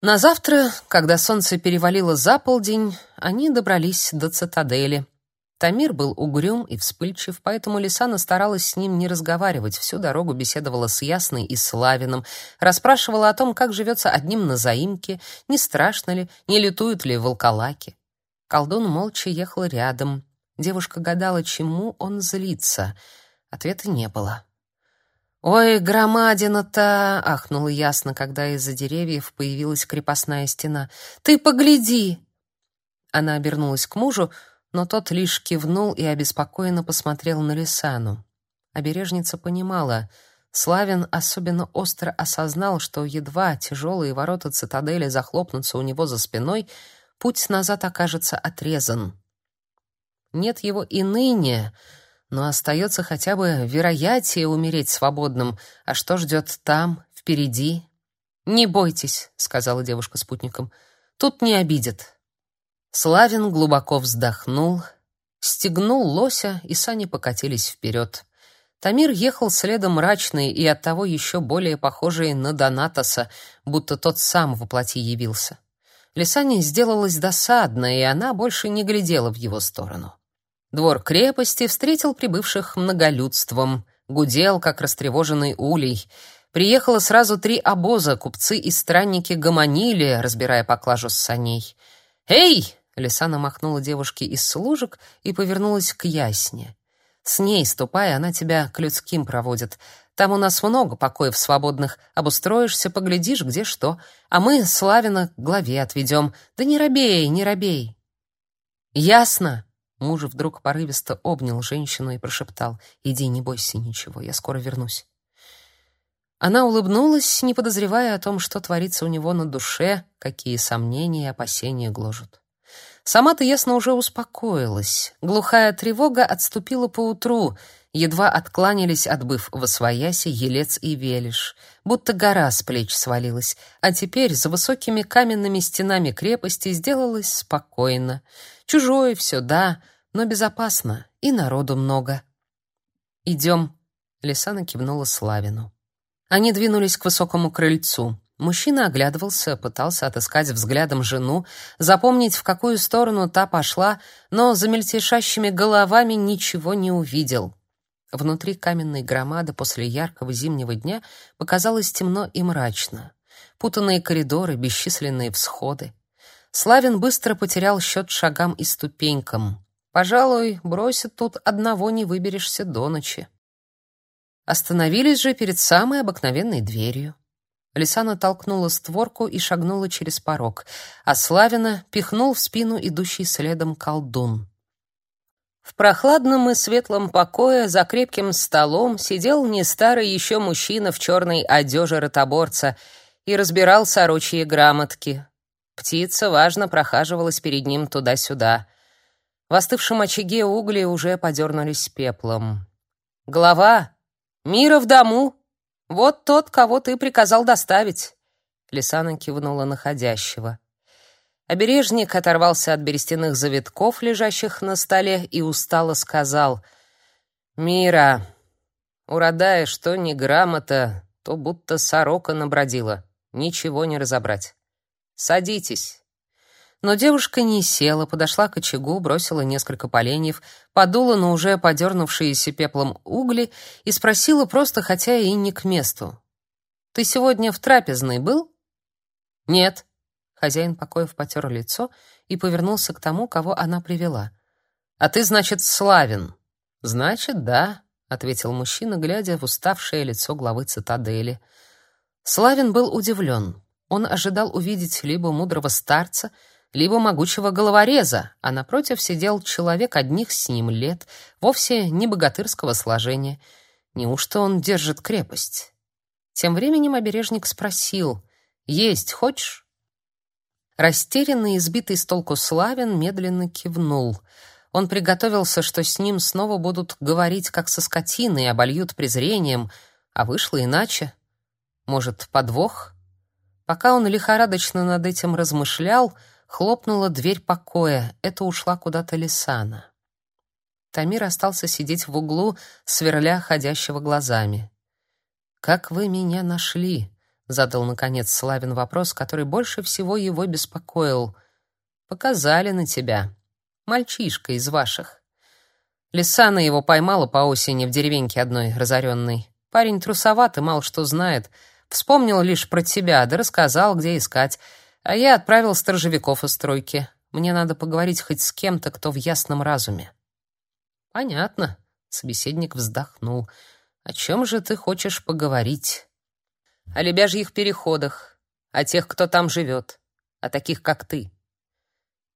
На завтра, когда солнце перевалило за полдень, они добрались до цитадели. Тамир был угрюм и вспыльчив, поэтому Лисана старалась с ним не разговаривать, всю дорогу беседовала с Ясной и Славиным, расспрашивала о том, как живется одним на заимке, не страшно ли, не летуют ли волколаки. Колдун молча ехал рядом. Девушка гадала, чему он злится. Ответа не было. «Ой, громадина-то!» — ахнула ясно, когда из-за деревьев появилась крепостная стена. «Ты погляди!» Она обернулась к мужу, но тот лишь кивнул и обеспокоенно посмотрел на Лисану. Обережница понимала, Славин особенно остро осознал, что едва тяжелые ворота цитадели захлопнутся у него за спиной, путь назад окажется отрезан. Нет его и ныне, но остается хотя бы вероятие умереть свободным. А что ждет там, впереди? «Не бойтесь», — сказала девушка спутникам, — «тут не обидят». Славин глубоко вздохнул, стегнул лося, и сани покатились вперед. Тамир ехал следом мрачный и оттого еще более похожий на Донатоса, будто тот сам воплоти явился. Лисане сделалось досадно, и она больше не глядела в его сторону. Двор крепости встретил прибывших многолюдством, гудел, как растревоженный улей. Приехало сразу три обоза, купцы и странники гомонили, разбирая поклажу с саней. «Эй!» — Лисана махнула девушке из служек и повернулась к Ясне. «С ней, ступай, она тебя к людским проводит. Там у нас много покоев свободных. Обустроишься, поглядишь, где что. А мы Славина к главе отведем. Да не робей, не робей». «Ясно!» Муж вдруг порывисто обнял женщину и прошептал: "Иди, не бойся ничего, я скоро вернусь". Она улыбнулась, не подозревая о том, что творится у него на душе, какие сомнения и опасения гложут. Сама-то ясно уже успокоилась. Глухая тревога отступила поутру, едва откланялись, отбыв во свояси Елец и Велиш, будто гора с плеч свалилась, а теперь за высокими каменными стенами крепости сделалось спокойно. Чужое все, да, но безопасно, и народу много. «Идем», — Лисана кивнула Славину. Они двинулись к высокому крыльцу. Мужчина оглядывался, пытался отыскать взглядом жену, запомнить, в какую сторону та пошла, но за мельтешащими головами ничего не увидел. Внутри каменной громады после яркого зимнего дня показалось темно и мрачно. Путанные коридоры, бесчисленные всходы. Славин быстро потерял счет шагам и ступенькам. Пожалуй, бросит тут одного не выберешься до ночи. Остановились же перед самой обыкновенной дверью. Лисана толкнула створку и шагнула через порог, а Славина пихнул в спину идущий следом колдун. В прохладном и светлом покое за крепким столом сидел не старый еще мужчина в черной одежде ротоборца и разбирал сорочьи грамотки. Птица важно прохаживалась перед ним туда-сюда. В остывшем очаге угли уже подернулись пеплом. «Глава! Мира в дому! Вот тот, кого ты приказал доставить!» Лисана кивнула находящего. Обережник оторвался от берестяных завитков, лежащих на столе, и устало сказал «Мира, уродая, что ни грамота, то будто сорока набродила, ничего не разобрать». Садитесь. Но девушка не села, подошла к очагу, бросила несколько поленьев, подула на уже подернувшиеся пеплом угли и спросила просто, хотя и не к месту. «Ты сегодня в трапезной был?» «Нет». Хозяин покоев потер лицо и повернулся к тому, кого она привела. «А ты, значит, Славин?» «Значит, да», — ответил мужчина, глядя в уставшее лицо главы цитадели. Славин был удивлен. Он ожидал увидеть либо мудрого старца, либо могучего головореза, а напротив сидел человек одних с ним лет, вовсе не богатырского сложения. Неужто он держит крепость? Тем временем обережник спросил: "Есть хочешь?" Растерянный и сбитый с толку Славин медленно кивнул. Он приготовился, что с ним снова будут говорить как со скотиной, обольют презрением, а вышло иначе. Может, подвох? Пока он лихорадочно над этим размышлял, хлопнула дверь покоя. Это ушла куда-то Лисана. Тамир остался сидеть в углу, сверля ходящего глазами. «Как вы меня нашли?» — Задал, наконец, Славин вопрос, который больше всего его беспокоил. «Показали на тебя. Мальчишка из ваших. Лисана его поймала по осени в деревеньке одной, разоренной. Парень трусоватый, мало что знает. Вспомнил лишь про тебя, да рассказал, где искать. А я отправил сторожевиков из стройки. Мне надо поговорить хоть с кем-то, кто в ясном разуме». «Понятно», — собеседник вздохнул. «О чем же ты хочешь поговорить?» «О лебяжьих переходах, о тех, кто там живет, о таких, как ты.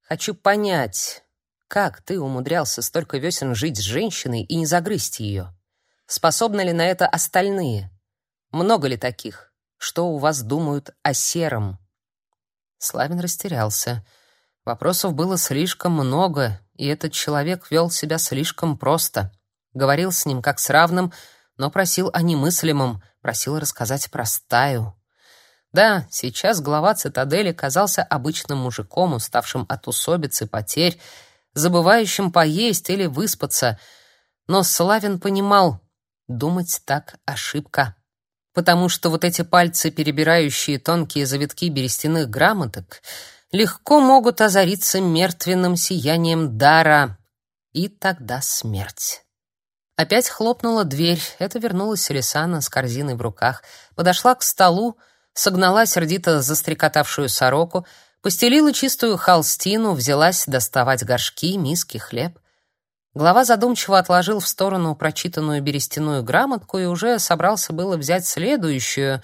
Хочу понять, как ты умудрялся столько весен жить с женщиной и не загрызть ее? Способны ли на это остальные? Много ли таких? Что у вас думают о сером?» Славин растерялся. Вопросов было слишком много, и этот человек вел себя слишком просто. Говорил с ним как с равным, но просил о немыслимом, просил рассказать про стаю. Да, сейчас глава цитадели казался обычным мужиком, уставшим от усобиц и потерь, забывающим поесть или выспаться. Но Славин понимал, думать так ошибка. Потому что вот эти пальцы, перебирающие тонкие завитки берестяных грамоток, легко могут озариться мертвенным сиянием дара, и тогда смерть. Опять хлопнула дверь. Это вернулась Селисана с корзиной в руках, подошла к столу, согнала сердито застрекотавшую сороку, Постелила чистую холстину, взялась доставать горшки, миски, хлеб. Глава задумчиво отложил в сторону прочитанную берестяную грамотку и уже собрался было взять следующую,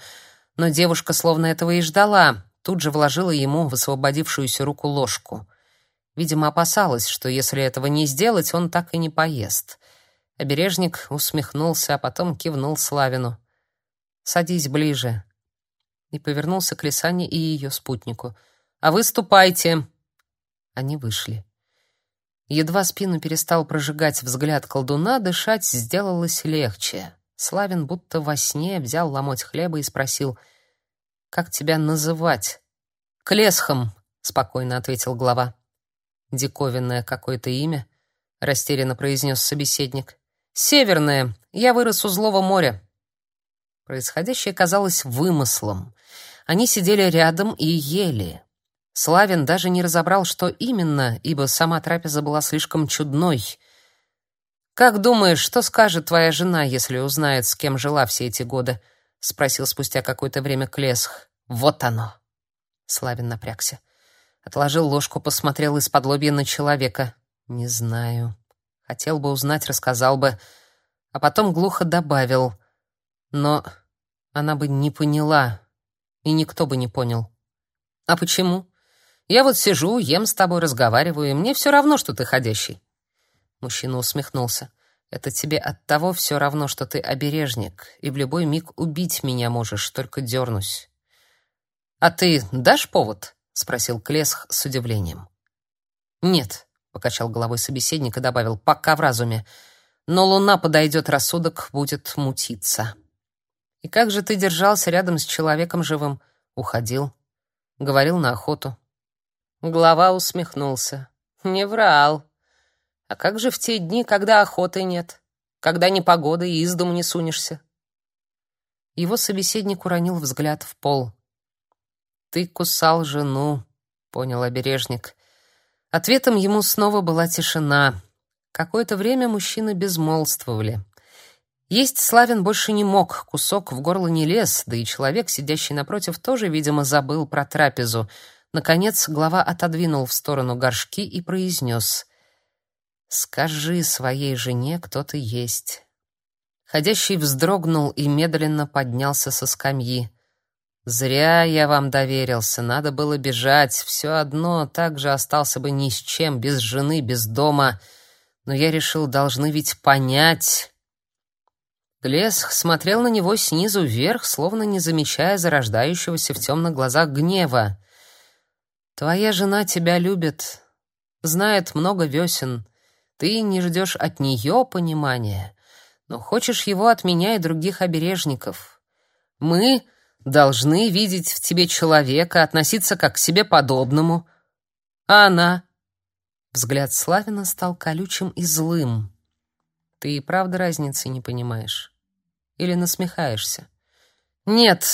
но девушка словно этого и ждала, тут же вложила ему в освободившуюся руку ложку. Видимо, опасалась, что если этого не сделать, он так и не поест. Обережник усмехнулся, а потом кивнул Славину. «Садись ближе». И повернулся к Лисане и ее спутнику — а вы ступайте. Они вышли. Едва спину перестал прожигать взгляд колдуна, дышать сделалось легче. Славин будто во сне взял ломоть хлеба и спросил: "Как тебя называть?" "Клесхом", спокойно ответил глава. "Диковинное какое-то имя", растерянно произнес собеседник. "Северное. Я вырос у злого моря". Происходящее казалось вымыслом. Они сидели рядом и ели. Славин даже не разобрал, что именно, ибо сама трапеза была слишком чудной. «Как думаешь, что скажет твоя жена, если узнает, с кем жила все эти годы?» — спросил спустя какое-то время Клесх. «Вот оно!» Славин напрягся. Отложил ложку, посмотрел из-под лобья на человека. «Не знаю. Хотел бы узнать, рассказал бы». А потом глухо добавил. «Но она бы не поняла, и никто бы не понял». «А почему?» Я вот сижу, ем с тобой, разговариваю, и мне все равно, что ты ходящий. Мужчина усмехнулся. Это тебе от того все равно, что ты обережник, и в любой миг убить меня можешь, только дернусь. А ты дашь повод? спросил Клесх с удивлением. Нет, покачал головой собеседник и добавил: пока в разуме. Но луна подойдет, рассудок будет мутиться. И как же ты держался рядом с человеком живым? Уходил, говорил на охоту, Глава усмехнулся. Не врал. А как же в те дни, когда охоты нет? Когда ни погода и из дому не сунешься? Его собеседник уронил взгляд в пол. Ты кусал жену, понял обережник. Ответом ему снова была тишина. Какое-то время мужчины безмолвствовали. Есть Славин больше не мог, кусок в горло не лез, да и человек, сидящий напротив, тоже, видимо, забыл про трапезу. Наконец глава отодвинул в сторону горшки и произнес «Скажи своей жене, кто ты есть». Ходящий вздрогнул и медленно поднялся со скамьи. «Зря я вам доверился, надо было бежать, все одно так же остался бы ни с чем, без жены, без дома. Но я решил, должны ведь понять...» Глесх смотрел на него снизу вверх, словно не замечая зарождающегося в темных глазах гнева. Твоя жена тебя любит, знает много весен. Ты не ждешь от нее понимания, но хочешь его от меня и других обережников. Мы должны видеть в тебе человека, относиться как к себе подобному. А она... Взгляд Славина стал колючим и злым. Ты и правда разницы не понимаешь? Или насмехаешься? Нет,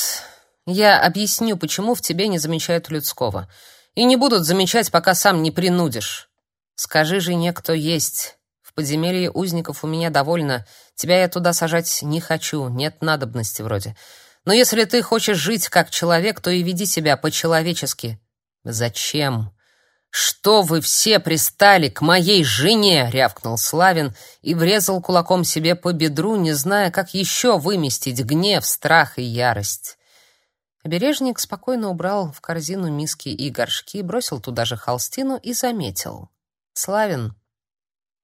Я объясню, почему в тебе не замечают людского. И не будут замечать, пока сам не принудишь. Скажи жене, кто есть. В подземелье узников у меня довольно. Тебя я туда сажать не хочу, нет надобности вроде. Но если ты хочешь жить как человек, то и веди себя по-человечески. Зачем? Что вы все пристали к моей жене, рявкнул Славин и врезал кулаком себе по бедру, не зная, как еще выместить гнев, страх и ярость. Обережник спокойно убрал в корзину миски и горшки, бросил туда же холстину и заметил: "Славин,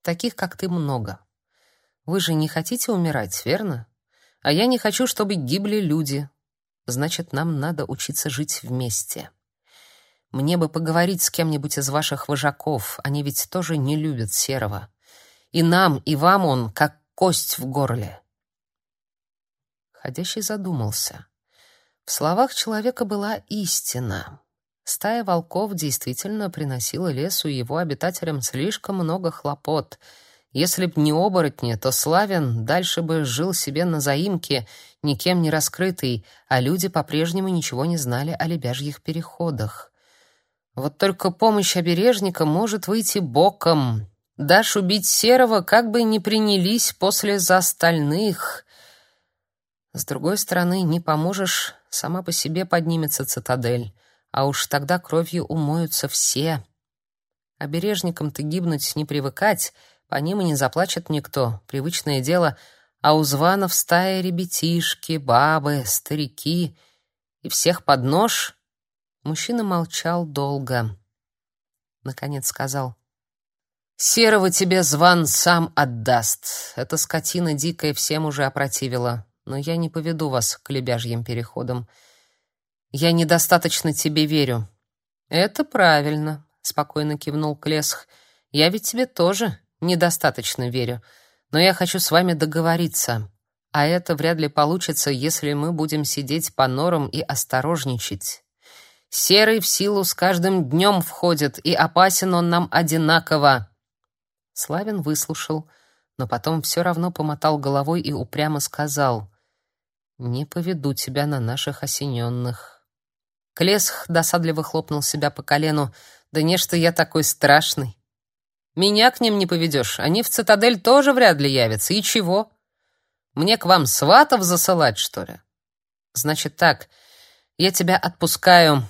таких как ты много. Вы же не хотите умирать, верно? А я не хочу, чтобы гибли люди. Значит, нам надо учиться жить вместе. Мне бы поговорить с кем-нибудь из ваших вожаков, они ведь тоже не любят серого. И нам, и вам он как кость в горле". Ходящий задумался. В словах человека была истина. Стая волков действительно приносила лесу и его обитателям слишком много хлопот. Если б не оборотни, то Славин дальше бы жил себе на заимке, никем не раскрытый, а люди по-прежнему ничего не знали о лебяжьих переходах. Вот только помощь обережника может выйти боком. Дашь убить Серого, как бы не принялись после за остальных. С другой стороны, не поможешь, сама по себе поднимется цитадель, а уж тогда кровью умоются все. Обережникам-то гибнуть не привыкать, по ним и не заплачет никто, привычное дело, а у званов стая ребятишки, бабы, старики, и всех под нож. Мужчина молчал долго. Наконец сказал: "Серого тебе зван сам отдаст. Эта скотина дикая всем уже опротивила но я не поведу вас к лебяжьим переходам. Я недостаточно тебе верю. Это правильно, спокойно кивнул Клесх. Я ведь тебе тоже недостаточно верю, но я хочу с вами договориться. А это вряд ли получится, если мы будем сидеть по норам и осторожничать. Серый в силу с каждым днем входит, и опасен он нам одинаково. Славин выслушал, но потом все равно помотал головой и упрямо сказал: не поведу тебя на наших осененных. Клесх досадливо хлопнул себя по колену. Да не что я такой страшный. Меня к ним не поведешь. Они в цитадель тоже вряд ли явятся. И чего? Мне к вам сватов засылать, что ли? Значит так, я тебя отпускаю.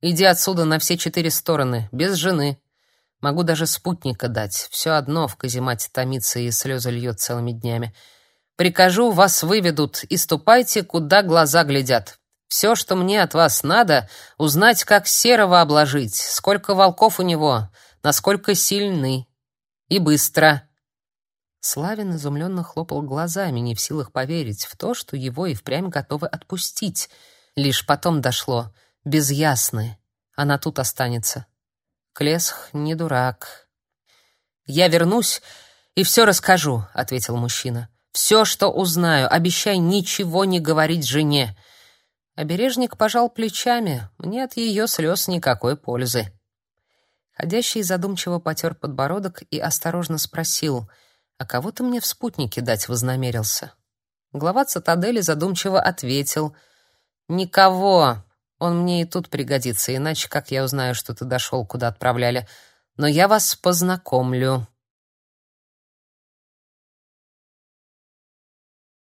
Иди отсюда на все четыре стороны, без жены. Могу даже спутника дать. Все одно в каземате томится и слезы льет целыми днями. Прикажу, вас выведут, и ступайте, куда глаза глядят. Все, что мне от вас надо, узнать, как серого обложить, сколько волков у него, насколько сильны. И быстро. Славин изумленно хлопал глазами, не в силах поверить в то, что его и впрямь готовы отпустить. Лишь потом дошло. Без Ясны. Она тут останется. Клесх не дурак. «Я вернусь и все расскажу», — ответил мужчина. Все, что узнаю, обещай ничего не говорить жене. Обережник пожал плечами. Мне от ее слез никакой пользы. Ходящий задумчиво потер подбородок и осторожно спросил: "А кого ты мне в спутнике дать вознамерился?" Глава цитадели задумчиво ответил: "Никого. Он мне и тут пригодится, иначе как я узнаю, что ты дошел, куда отправляли? Но я вас познакомлю.